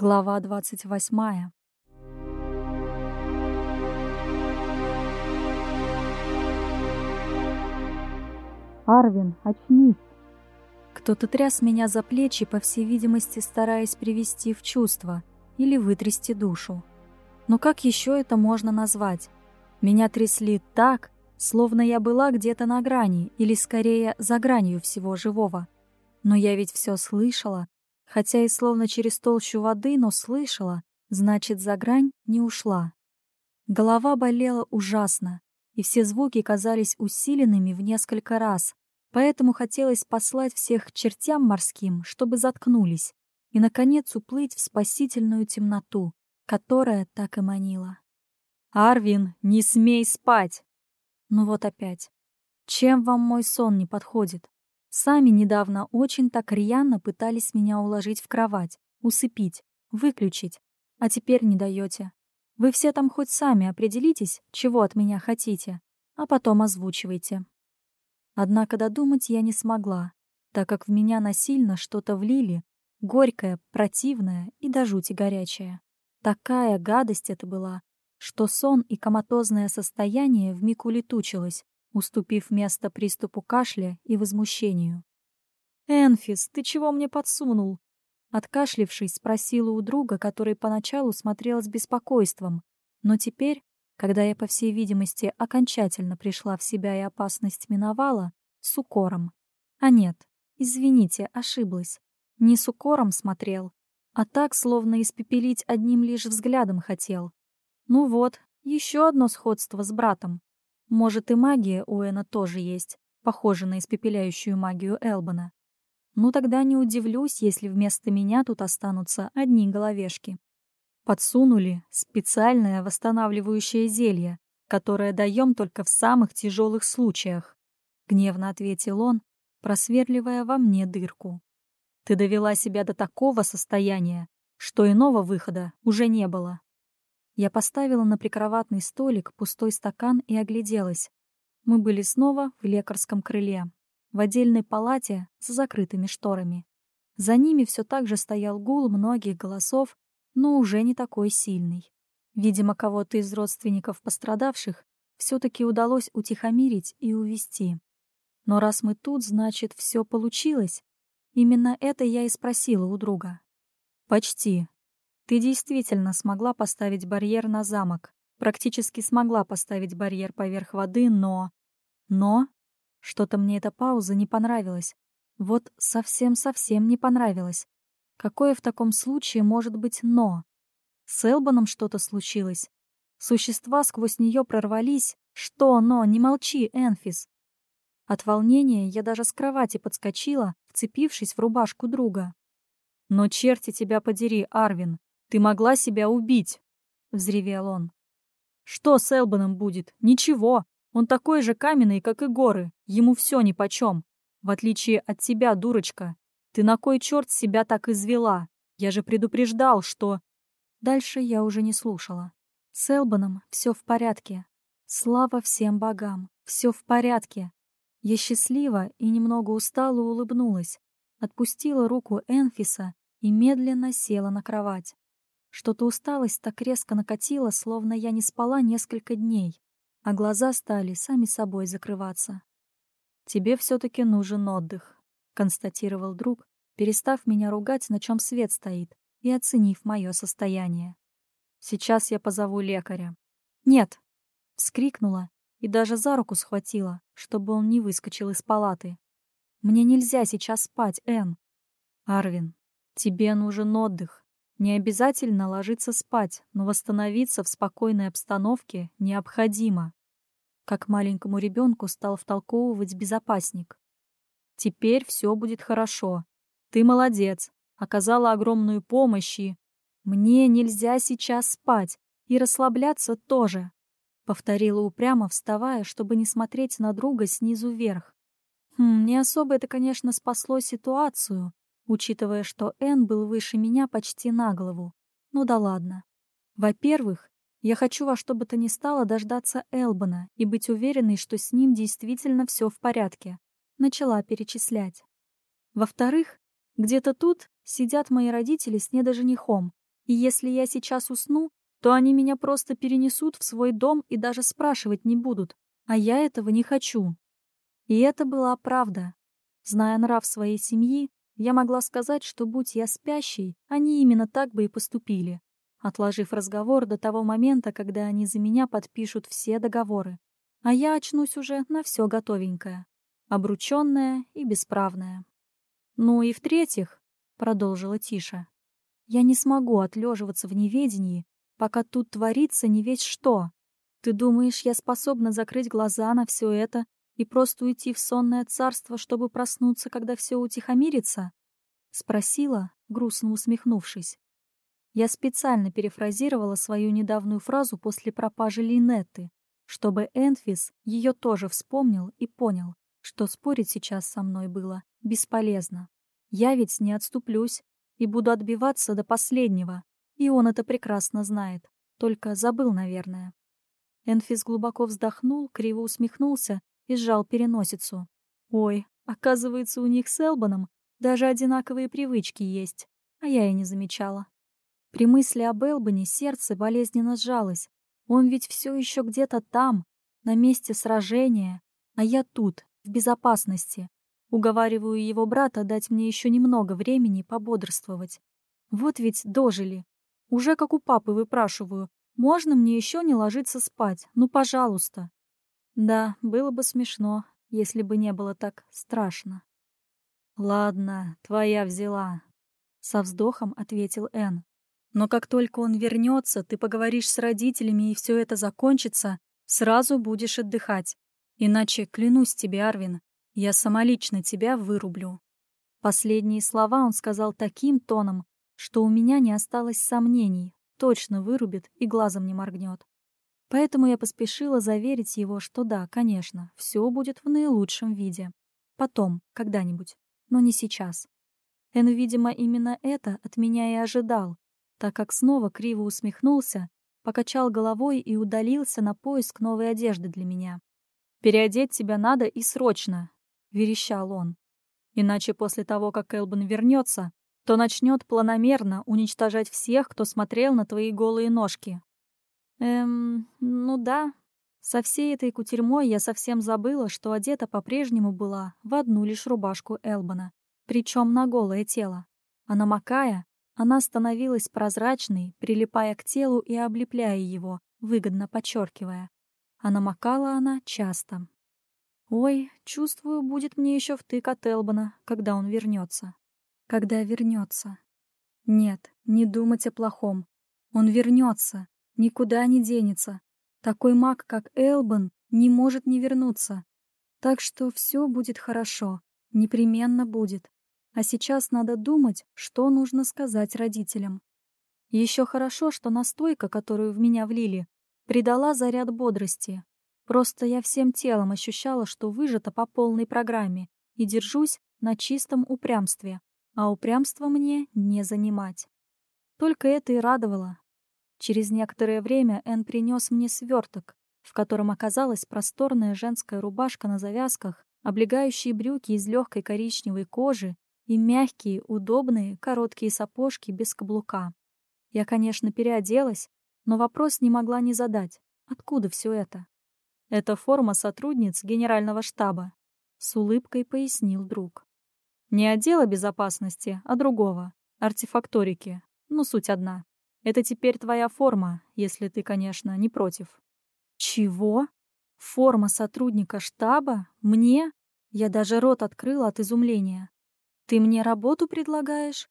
Глава двадцать восьмая. Арвин, очнись. Кто-то тряс меня за плечи, по всей видимости, стараясь привести в чувство или вытрясти душу. Но как еще это можно назвать? Меня трясли так, словно я была где-то на грани, или скорее за гранью всего живого. Но я ведь все слышала, хотя и словно через толщу воды, но слышала, значит, за грань не ушла. Голова болела ужасно, и все звуки казались усиленными в несколько раз, поэтому хотелось послать всех к чертям морским, чтобы заткнулись, и, наконец, уплыть в спасительную темноту, которая так и манила. «Арвин, не смей спать!» Ну вот опять. Чем вам мой сон не подходит? Сами недавно очень так рьяно пытались меня уложить в кровать, усыпить, выключить, а теперь не даете. Вы все там хоть сами определитесь, чего от меня хотите, а потом озвучивайте. Однако додумать я не смогла, так как в меня насильно что-то влили, горькое, противное и до жути горячее. Такая гадость это была, что сон и коматозное состояние вмиг улетучилось, уступив место приступу кашля и возмущению. «Энфис, ты чего мне подсунул?» Откашлившись, спросила у друга, который поначалу смотрел с беспокойством, но теперь, когда я, по всей видимости, окончательно пришла в себя и опасность миновала, с укором. А нет, извините, ошиблась. Не с укором смотрел, а так, словно испепелить одним лишь взглядом хотел. Ну вот, еще одно сходство с братом. Может, и магия у Эна тоже есть, похожа на испепеляющую магию Элбана. Ну тогда не удивлюсь, если вместо меня тут останутся одни головешки. Подсунули специальное восстанавливающее зелье, которое даем только в самых тяжелых случаях. Гневно ответил он, просверливая во мне дырку. Ты довела себя до такого состояния, что иного выхода уже не было. Я поставила на прикроватный столик пустой стакан и огляделась. Мы были снова в лекарском крыле, в отдельной палате с закрытыми шторами. За ними все так же стоял гул многих голосов, но уже не такой сильный. Видимо, кого-то из родственников пострадавших все-таки удалось утихомирить и увести. Но раз мы тут, значит, все получилось. Именно это я и спросила у друга. «Почти», ты действительно смогла поставить барьер на замок. Практически смогла поставить барьер поверх воды, но... Но... Что-то мне эта пауза не понравилась. Вот совсем-совсем не понравилось. Какое в таком случае может быть «но»? С Элбаном что-то случилось. Существа сквозь нее прорвались. Что «но»? Не молчи, Энфис. От волнения я даже с кровати подскочила, вцепившись в рубашку друга. «Но черти тебя подери, Арвин!» Ты могла себя убить!» — взревел он. «Что с Элбаном будет? Ничего. Он такой же каменный, как и горы. Ему все нипочем. В отличие от тебя, дурочка. Ты на кой черт себя так извела? Я же предупреждал, что...» Дальше я уже не слушала. С Элбаном все в порядке. Слава всем богам, все в порядке. Я счастлива и немного устала улыбнулась, отпустила руку Энфиса и медленно села на кровать. Что-то усталость так резко накатила, словно я не спала несколько дней, а глаза стали сами собой закрываться. «Тебе все-таки нужен отдых», — констатировал друг, перестав меня ругать, на чем свет стоит, и оценив мое состояние. «Сейчас я позову лекаря». «Нет!» — вскрикнула и даже за руку схватила, чтобы он не выскочил из палаты. «Мне нельзя сейчас спать, Энн!» «Арвин, тебе нужен отдых», не обязательно ложиться спать, но восстановиться в спокойной обстановке необходимо. Как маленькому ребенку стал втолковывать безопасник. Теперь все будет хорошо. Ты молодец, оказала огромную помощь и... Мне нельзя сейчас спать, и расслабляться тоже. Повторила упрямо, вставая, чтобы не смотреть на друга снизу вверх. Хм, не особо это, конечно, спасло ситуацию, учитывая, что Энн был выше меня почти на голову. Ну да ладно. Во-первых, я хочу во что бы то ни стало дождаться Элбана и быть уверенной, что с ним действительно все в порядке. Начала перечислять. Во-вторых, где-то тут сидят мои родители с недоженихом, И если я сейчас усну, то они меня просто перенесут в свой дом и даже спрашивать не будут, а я этого не хочу. И это была правда. Зная нрав своей семьи, я могла сказать, что будь я спящей, они именно так бы и поступили, отложив разговор до того момента, когда они за меня подпишут все договоры. А я очнусь уже на все готовенькое, обрученная и бесправная. Ну и в-третьих, продолжила Тиша, я не смогу отлеживаться в неведении, пока тут творится не весь что. Ты думаешь, я способна закрыть глаза на все это и просто уйти в сонное царство, чтобы проснуться, когда все утихомирится? Спросила, грустно усмехнувшись. Я специально перефразировала свою недавнюю фразу после пропажи Линетты, чтобы Энфис ее тоже вспомнил и понял, что спорить сейчас со мной было бесполезно. Я ведь не отступлюсь и буду отбиваться до последнего, и он это прекрасно знает, только забыл, наверное. Энфис глубоко вздохнул, криво усмехнулся и сжал переносицу. Ой, оказывается, у них с Элбаном даже одинаковые привычки есть, а я и не замечала. При мысли об Элбане сердце болезненно сжалось. Он ведь все еще где-то там, на месте сражения, а я тут, в безопасности. Уговариваю его брата дать мне еще немного времени пободрствовать. Вот ведь дожили. Уже как у папы выпрашиваю, можно мне еще не ложиться спать? Ну, пожалуйста. Да, было бы смешно, если бы не было так страшно. Ладно, твоя взяла, со вздохом ответил Эн. Но как только он вернется, ты поговоришь с родителями и все это закончится, сразу будешь отдыхать. Иначе, клянусь тебе, Арвин, я самолично тебя вырублю. Последние слова он сказал таким тоном, что у меня не осталось сомнений, точно вырубит и глазом не моргнет. Поэтому я поспешила заверить его, что да, конечно, все будет в наилучшем виде. Потом, когда-нибудь, но не сейчас. Эн, видимо, именно это от меня и ожидал, так как снова криво усмехнулся, покачал головой и удалился на поиск новой одежды для меня. «Переодеть тебя надо и срочно», — верещал он. «Иначе после того, как Элбан вернется, то начнет планомерно уничтожать всех, кто смотрел на твои голые ножки, Эм, ну да. Со всей этой кутерьмой я совсем забыла, что одета по-прежнему была в одну лишь рубашку Элбана, причем на голое тело. А намокая, она становилась прозрачной, прилипая к телу и облепляя его, выгодно подчеркивая. А намокала она часто. Ой, чувствую, будет мне еще втык от Элбана, когда он вернется. Когда вернется. Нет, не думать о плохом. Он вернется, никуда не денется. Такой маг, как Элбан, не может не вернуться. Так что все будет хорошо, непременно будет. А сейчас надо думать, что нужно сказать родителям. Еще хорошо, что настойка, которую в меня влили, придала заряд бодрости. Просто я всем телом ощущала, что выжата по полной программе и держусь на чистом упрямстве, а упрямство мне не занимать. Только это и радовало, Через некоторое время Эн принес мне сверток, в котором оказалась просторная женская рубашка на завязках, облегающие брюки из легкой коричневой кожи и мягкие, удобные, короткие сапожки без каблука. Я, конечно, переоделась, но вопрос не могла не задать. Откуда все это? Это форма сотрудниц генерального штаба, с улыбкой пояснил друг. Не отдела безопасности, а другого, артефакторики, но суть одна. Это теперь твоя форма, если ты, конечно, не против». «Чего? Форма сотрудника штаба? Мне?» Я даже рот открыла от изумления. «Ты мне работу предлагаешь?»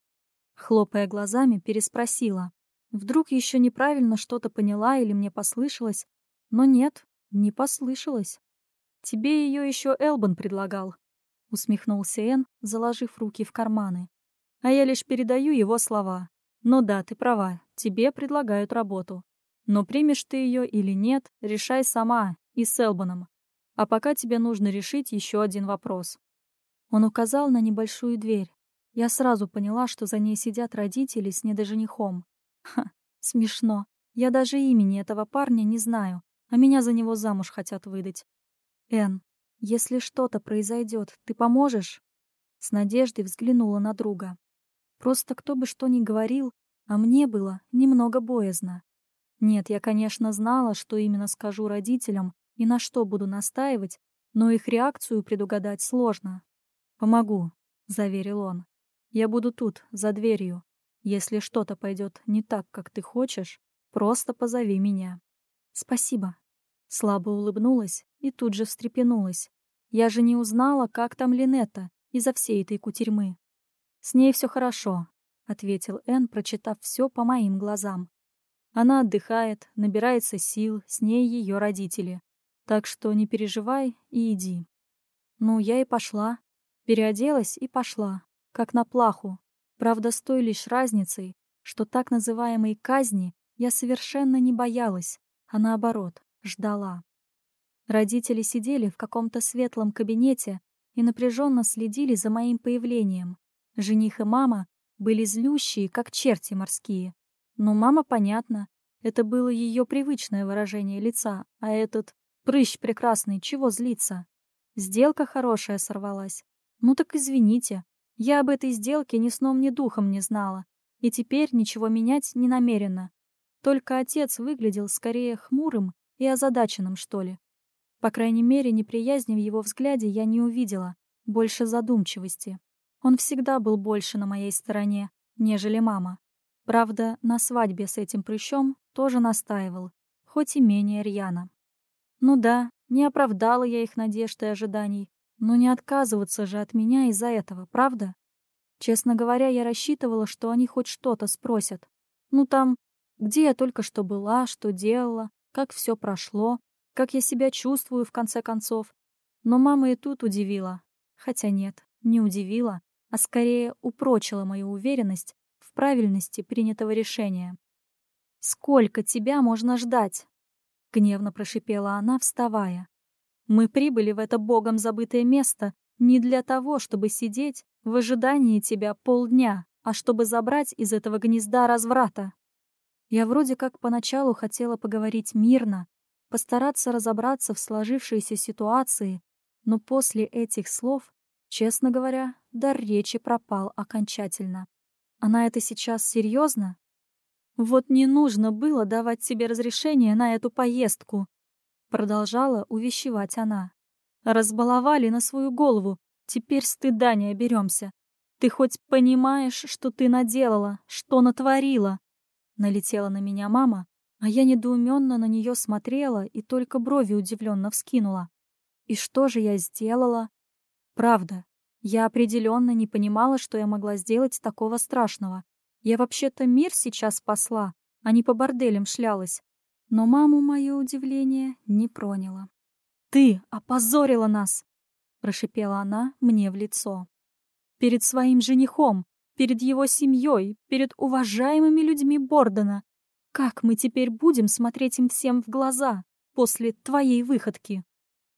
Хлопая глазами, переспросила. Вдруг еще неправильно что-то поняла или мне послышалось, но нет, не послышалось. «Тебе ее еще Элбан предлагал», — усмехнулся Эн, заложив руки в карманы. «А я лишь передаю его слова. Но да, ты права, тебе предлагают работу. Но примешь ты ее или нет, решай сама и с Элбаном. А пока тебе нужно решить еще один вопрос. Он указал на небольшую дверь. Я сразу поняла, что за ней сидят родители с недоженихом. Ха, смешно. Я даже имени этого парня не знаю, а меня за него замуж хотят выдать. Эн, если что-то произойдет, ты поможешь? С надеждой взглянула на друга. Просто кто бы что ни говорил, а мне было немного боязно. Нет, я, конечно, знала, что именно скажу родителям и на что буду настаивать, но их реакцию предугадать сложно. «Помогу», — заверил он. «Я буду тут, за дверью. Если что-то пойдет не так, как ты хочешь, просто позови меня». «Спасибо». Слабо улыбнулась и тут же встрепенулась. Я же не узнала, как там Линетта из-за всей этой кутерьмы. «С ней все хорошо», — ответил Энн, прочитав все по моим глазам. «Она отдыхает, набирается сил, с ней ее родители. Так что не переживай и иди». Ну, я и пошла. Переоделась и пошла, как на плаху. Правда, с той лишь разницей, что так называемой казни я совершенно не боялась, а наоборот, ждала. Родители сидели в каком-то светлом кабинете и напряженно следили за моим появлением. Жених и мама были злющие, как черти морские. Но мама, понятно, это было ее привычное выражение лица, а этот прыщ прекрасный, чего злиться? Сделка хорошая сорвалась. Ну так извините, я об этой сделке ни сном, ни духом не знала, и теперь ничего менять не намерена. Только отец выглядел скорее хмурым и озадаченным, что ли. По крайней мере, неприязни в его взгляде я не увидела, больше задумчивости. Он всегда был больше на моей стороне, нежели мама. Правда, на свадьбе с этим прыщом тоже настаивал, хоть и менее рьяно. Ну да, не оправдала я их надежд и ожиданий, но не отказываться же от меня из-за этого, правда? Честно говоря, я рассчитывала, что они хоть что-то спросят. Ну там, где я только что была, что делала, как все прошло, как я себя чувствую, в конце концов. Но мама и тут удивила. Хотя нет, не удивила, а скорее упрочила мою уверенность в правильности принятого решения. «Сколько тебя можно ждать?» — гневно прошипела она, вставая. «Мы прибыли в это богом забытое место не для того, чтобы сидеть в ожидании тебя полдня, а чтобы забрать из этого гнезда разврата». Я вроде как поначалу хотела поговорить мирно, постараться разобраться в сложившейся ситуации, но после этих слов, честно говоря, дар речи пропал окончательно. Она это сейчас серьезно? Вот не нужно было давать себе разрешение на эту поездку, продолжала увещевать она. Разбаловали на свою голову, теперь стыда не оберемся. Ты хоть понимаешь, что ты наделала, что натворила? Налетела на меня мама, а я недоуменно на нее смотрела и только брови удивленно вскинула. И что же я сделала? Правда, я определенно не понимала, что я могла сделать такого страшного. Я вообще-то мир сейчас спасла, а не по борделям шлялась. Но маму мое удивление не проняло. «Ты опозорила нас!» — прошипела она мне в лицо. «Перед своим женихом, перед его семьей, перед уважаемыми людьми Бордена. Как мы теперь будем смотреть им всем в глаза после твоей выходки?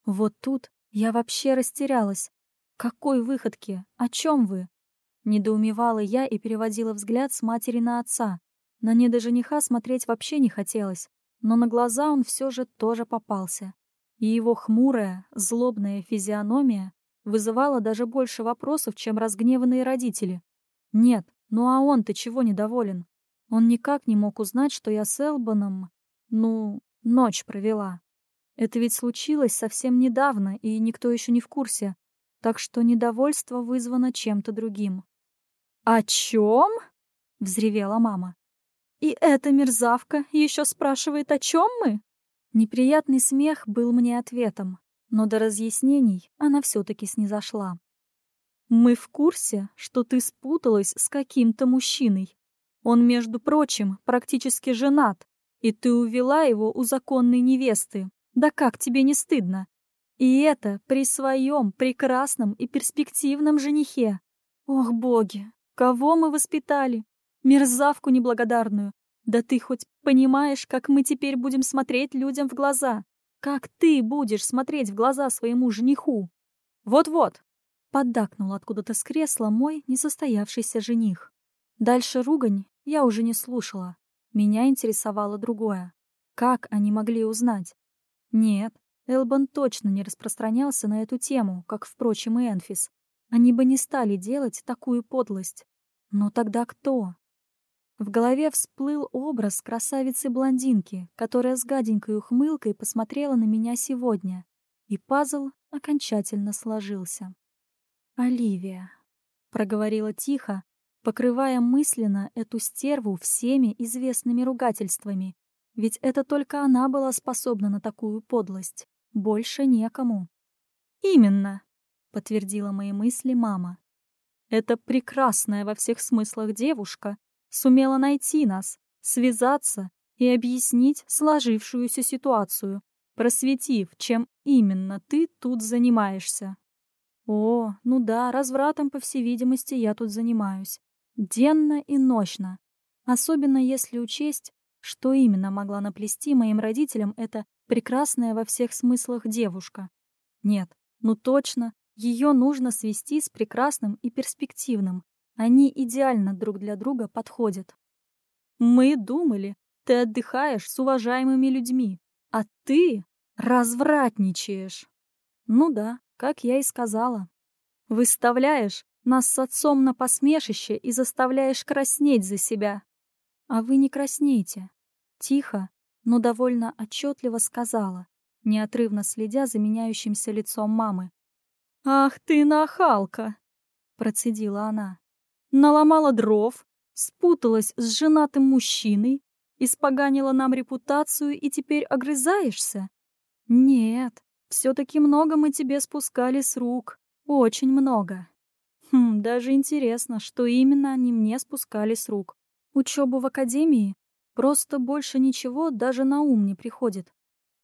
Вот тут я вообще растерялась. Какой выходки? О чем вы? Недоумевала я и переводила взгляд с матери на отца. На недожениха смотреть вообще не хотелось, но на глаза он все же тоже попался. И его хмурая, злобная физиономия вызывала даже больше вопросов, чем разгневанные родители. Нет, ну а он-то чего недоволен? Он никак не мог узнать, что я с Элбаном, ну, ночь провела. Это ведь случилось совсем недавно, и никто еще не в курсе, так что недовольство вызвано чем-то другим. «О чем?» — взревела мама. «И эта мерзавка еще спрашивает, о чем мы?» Неприятный смех был мне ответом, но до разъяснений она все-таки снизошла. «Мы в курсе, что ты спуталась с каким-то мужчиной, он, между прочим, практически женат, и ты увела его у законной невесты. Да как тебе не стыдно? И это при своем прекрасном и перспективном женихе. Ох, боги, кого мы воспитали? Мерзавку неблагодарную. Да ты хоть понимаешь, как мы теперь будем смотреть людям в глаза? Как ты будешь смотреть в глаза своему жениху? Вот-вот, поддакнул откуда-то с кресла мой несостоявшийся жених. Дальше ругань я уже не слушала. Меня интересовало другое. Как они могли узнать? Нет, Элбан точно не распространялся на эту тему, как, впрочем, и Энфис. Они бы не стали делать такую подлость. Но тогда кто? В голове всплыл образ красавицы-блондинки, которая с гаденькой ухмылкой посмотрела на меня сегодня, и пазл окончательно сложился. «Оливия», — проговорила тихо, покрывая мысленно эту стерву всеми известными ругательствами, ведь это только она была способна на такую подлость, больше некому. «Именно», — подтвердила мои мысли мама. «Это прекрасная во всех смыслах девушка сумела найти нас, связаться и объяснить сложившуюся ситуацию, просветив, чем именно ты тут занимаешься. О, ну да, развратом, по всей видимости, я тут занимаюсь. Денно и ночно. Особенно если учесть, что именно могла наплести моим родителям эта прекрасная во всех смыслах девушка. Нет, ну точно, ее нужно свести с прекрасным и перспективным, они идеально друг для друга подходят. Мы думали, ты отдыхаешь с уважаемыми людьми, а ты развратничаешь. Ну да, как я и сказала. Выставляешь нас с отцом на посмешище и заставляешь краснеть за себя. А вы не краснейте. Тихо, но довольно отчетливо сказала, неотрывно следя за меняющимся лицом мамы. «Ах ты нахалка!» — процедила она наломала дров, спуталась с женатым мужчиной, испоганила нам репутацию и теперь огрызаешься? Нет, все-таки много мы тебе спускали с рук, очень много. Хм, даже интересно, что именно они мне спускали с рук. Учебу в академии? Просто больше ничего даже на ум не приходит.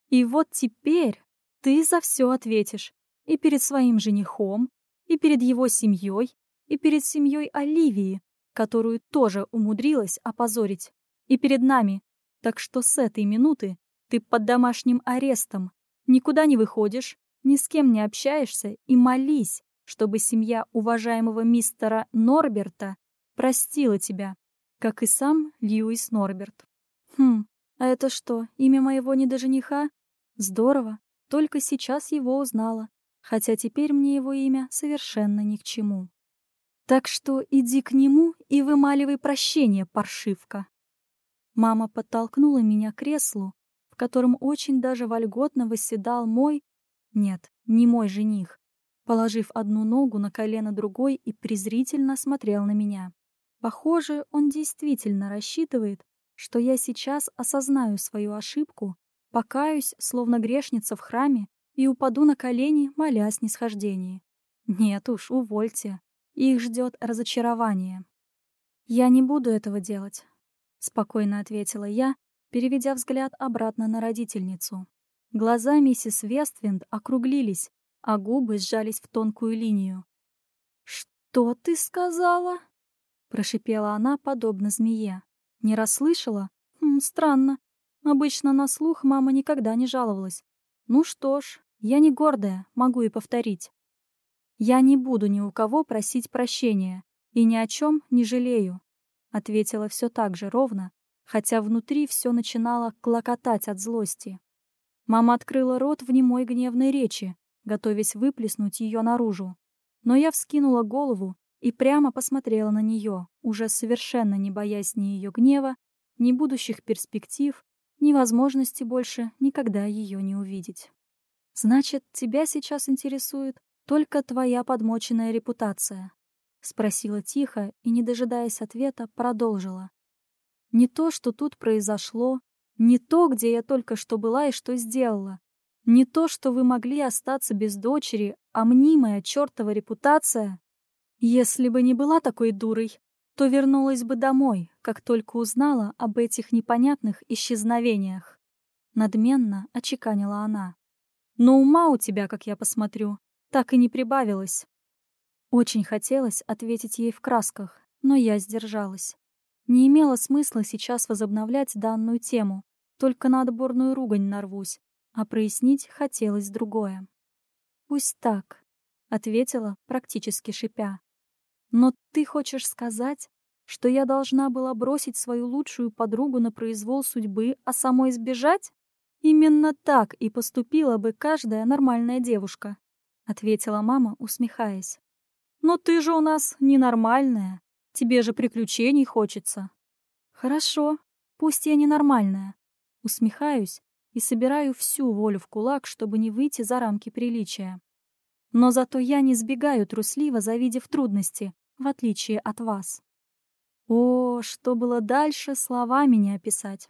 И вот теперь ты за все ответишь. И перед своим женихом, и перед его семьей, и перед семьей Оливии, которую тоже умудрилась опозорить, и перед нами. Так что с этой минуты ты под домашним арестом, никуда не выходишь, ни с кем не общаешься и молись, чтобы семья уважаемого мистера Норберта простила тебя, как и сам Льюис Норберт. Хм, а это что, имя моего недожениха? Здорово, только сейчас его узнала, хотя теперь мне его имя совершенно ни к чему. Так что иди к нему и вымаливай прощение, паршивка. Мама подтолкнула меня к креслу, в котором очень даже вольготно восседал мой... Нет, не мой жених, положив одну ногу на колено другой и презрительно смотрел на меня. Похоже, он действительно рассчитывает, что я сейчас осознаю свою ошибку, покаюсь, словно грешница в храме, и упаду на колени, моля о. Нет уж, увольте. Их ждет разочарование. «Я не буду этого делать», — спокойно ответила я, переведя взгляд обратно на родительницу. Глаза миссис Вествинд округлились, а губы сжались в тонкую линию. «Что ты сказала?» — прошипела она, подобно змее. «Не расслышала? Хм, странно. Обычно на слух мама никогда не жаловалась. Ну что ж, я не гордая, могу и повторить. «Я не буду ни у кого просить прощения и ни о чем не жалею», ответила все так же ровно, хотя внутри все начинало клокотать от злости. Мама открыла рот в немой гневной речи, готовясь выплеснуть ее наружу. Но я вскинула голову и прямо посмотрела на нее, уже совершенно не боясь ни ее гнева, ни будущих перспектив, ни возможности больше никогда ее не увидеть. «Значит, тебя сейчас интересует только твоя подмоченная репутация?» — спросила тихо и, не дожидаясь ответа, продолжила. «Не то, что тут произошло, не то, где я только что была и что сделала, не то, что вы могли остаться без дочери, а мнимая чертова репутация. Если бы не была такой дурой, то вернулась бы домой, как только узнала об этих непонятных исчезновениях. Надменно очеканила она. Но ума у тебя, как я посмотрю, так и не прибавилось. Очень хотелось ответить ей в красках, но я сдержалась. Не имело смысла сейчас возобновлять данную тему, только на отборную ругань нарвусь, а прояснить хотелось другое. «Пусть так», — ответила, практически шипя. «Но ты хочешь сказать, что я должна была бросить свою лучшую подругу на произвол судьбы, а самой сбежать? Именно так и поступила бы каждая нормальная девушка. — ответила мама, усмехаясь. «Но ты же у нас ненормальная. Тебе же приключений хочется». Хорошо, пусть я ненормальная. Усмехаюсь и собираю всю волю в кулак, чтобы не выйти за рамки приличия. Но зато я не сбегаю трусливо, завидев трудности, в отличие от вас. О, что было дальше, словами не описать.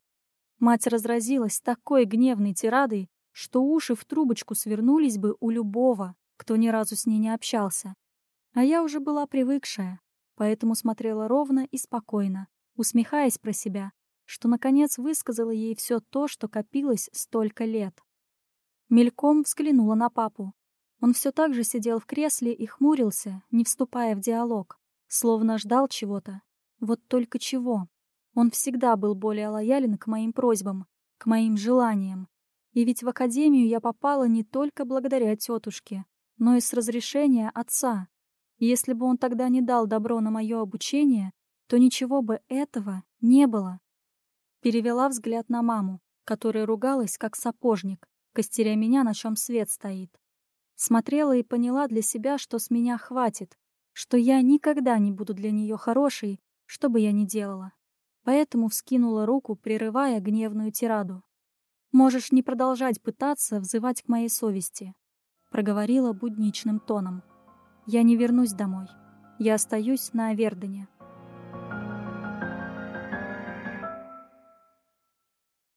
Мать разразилась такой гневной тирадой, что уши в трубочку свернулись бы у любого, кто ни разу с ней не общался. А я уже была привыкшая, поэтому смотрела ровно и спокойно, усмехаясь про себя, что, наконец, высказала ей все то, что копилось столько лет. Мельком взглянула на папу. Он все так же сидел в кресле и хмурился, не вступая в диалог, словно ждал чего-то. Вот только чего. Он всегда был более лоялен к моим просьбам, к моим желаниям. И ведь в академию я попала не только благодаря тетушке, но и с разрешения отца. Если бы он тогда не дал добро на мое обучение, то ничего бы этого не было. Перевела взгляд на маму, которая ругалась, как сапожник, костеря меня, на чем свет стоит. Смотрела и поняла для себя, что с меня хватит, что я никогда не буду для нее хорошей, что бы я ни делала поэтому вскинула руку, прерывая гневную тираду. «Можешь не продолжать пытаться взывать к моей совести», — проговорила будничным тоном. «Я не вернусь домой. Я остаюсь на Авердене».